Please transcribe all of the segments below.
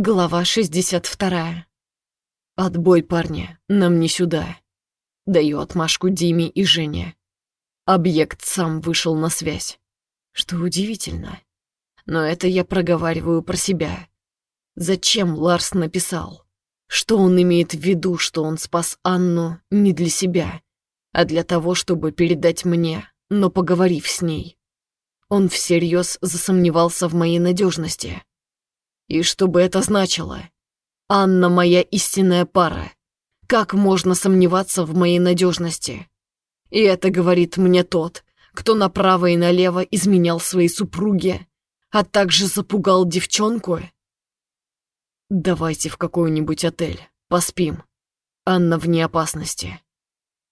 Глава 62. Отбой, парни, нам не сюда. Даю отмашку Диме и Жене. Объект сам вышел на связь. Что удивительно. Но это я проговариваю про себя. Зачем Ларс написал? Что он имеет в виду, что он спас Анну не для себя, а для того, чтобы передать мне, но поговорив с ней? Он всерьез засомневался в моей надежности. И что бы это значило? Анна моя истинная пара. Как можно сомневаться в моей надежности? И это говорит мне тот, кто направо и налево изменял своей супруге, а также запугал девчонку. Давайте в какой-нибудь отель, поспим. Анна вне опасности.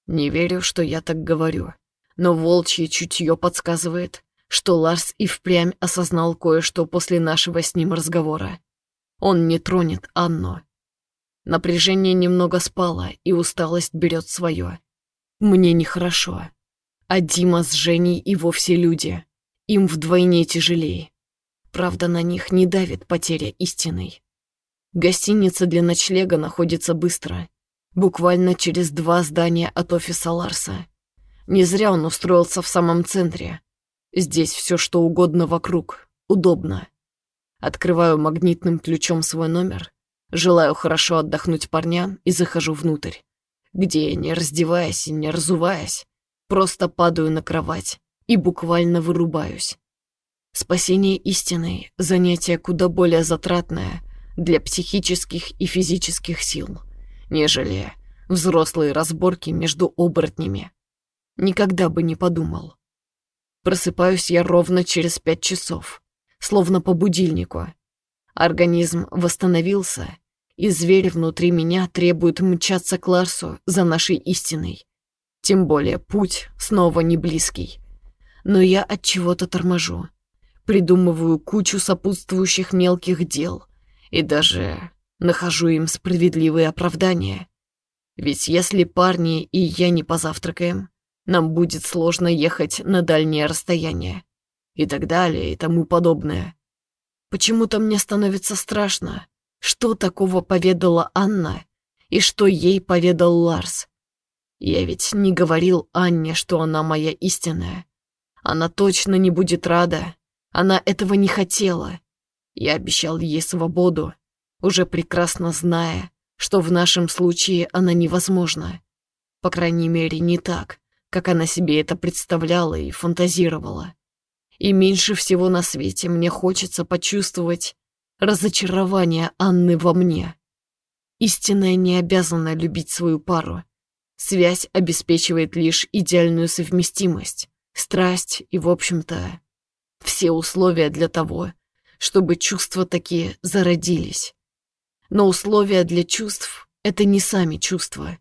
Не верю, что я так говорю, но волчье чутье подсказывает, что Ларс и впрямь осознал кое-что после нашего с ним разговора. Он не тронет Анну. Напряжение немного спало, и усталость берет свое. Мне нехорошо. А Дима с Женей и вовсе люди. Им вдвойне тяжелее. Правда, на них не давит потеря истинной. Гостиница для ночлега находится быстро. Буквально через два здания от офиса Ларса. Не зря он устроился в самом центре. Здесь все что угодно вокруг. Удобно. Открываю магнитным ключом свой номер, желаю хорошо отдохнуть парням и захожу внутрь, где, не раздеваясь и не разуваясь, просто падаю на кровать и буквально вырубаюсь. Спасение истины — занятие куда более затратное для психических и физических сил, нежели взрослые разборки между оборотнями. Никогда бы не подумал. Просыпаюсь я ровно через пять часов, словно по будильнику. Организм восстановился, и зверь внутри меня требует мчаться к Ларсу за нашей истиной. Тем более путь снова не близкий. Но я от чего-то торможу. Придумываю кучу сопутствующих мелких дел и даже нахожу им справедливые оправдания. Ведь если парни и я не позавтракаем, нам будет сложно ехать на дальнее расстояние. И так далее, и тому подобное. Почему-то мне становится страшно, что такого поведала Анна и что ей поведал Ларс. Я ведь не говорил Анне, что она моя истинная. Она точно не будет рада. Она этого не хотела. Я обещал ей свободу, уже прекрасно зная, что в нашем случае она невозможна. По крайней мере, не так, как она себе это представляла и фантазировала. И меньше всего на свете мне хочется почувствовать разочарование Анны во мне. Истинная не обязана любить свою пару. Связь обеспечивает лишь идеальную совместимость, страсть и, в общем-то, все условия для того, чтобы чувства такие зародились. Но условия для чувств — это не сами чувства.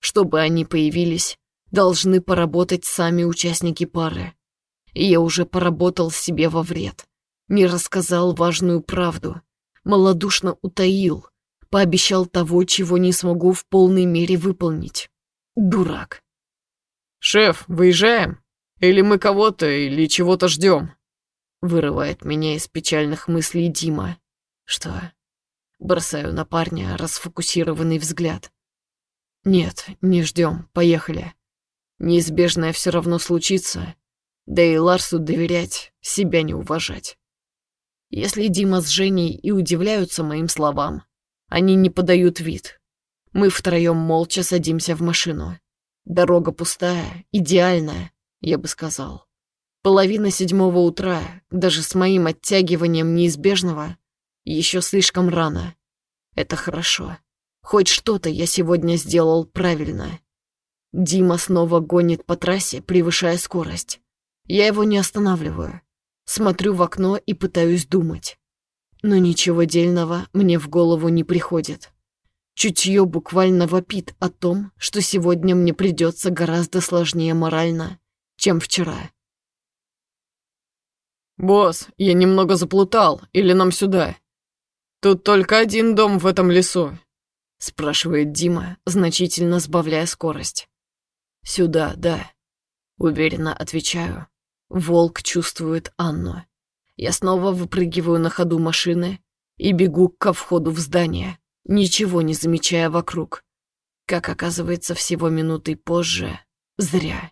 Чтобы они появились, должны поработать сами участники пары. И я уже поработал себе во вред. Не рассказал важную правду. Малодушно утаил. Пообещал того, чего не смогу в полной мере выполнить. Дурак. «Шеф, выезжаем? Или мы кого-то, или чего-то ждем?» Вырывает меня из печальных мыслей Дима. «Что?» Бросаю на парня расфокусированный взгляд. «Нет, не ждем. Поехали. Неизбежное все равно случится, да и Ларсу доверять, себя не уважать. Если Дима с Женей и удивляются моим словам, они не подают вид. Мы втроем молча садимся в машину. Дорога пустая, идеальная, я бы сказал. Половина седьмого утра, даже с моим оттягиванием неизбежного, еще слишком рано. Это хорошо. Хоть что-то я сегодня сделал правильно. Дима снова гонит по трассе, превышая скорость. Я его не останавливаю. Смотрю в окно и пытаюсь думать. Но ничего дельного мне в голову не приходит. Чутье буквально вопит о том, что сегодня мне придется гораздо сложнее морально, чем вчера. «Босс, я немного заплутал, или нам сюда? Тут только один дом в этом лесу», — спрашивает Дима, значительно сбавляя скорость. «Сюда, да», — уверенно отвечаю. Волк чувствует Анну. Я снова выпрыгиваю на ходу машины, и бегу ко входу в здание, ничего не замечая вокруг. Как оказывается, всего минутой позже, зря.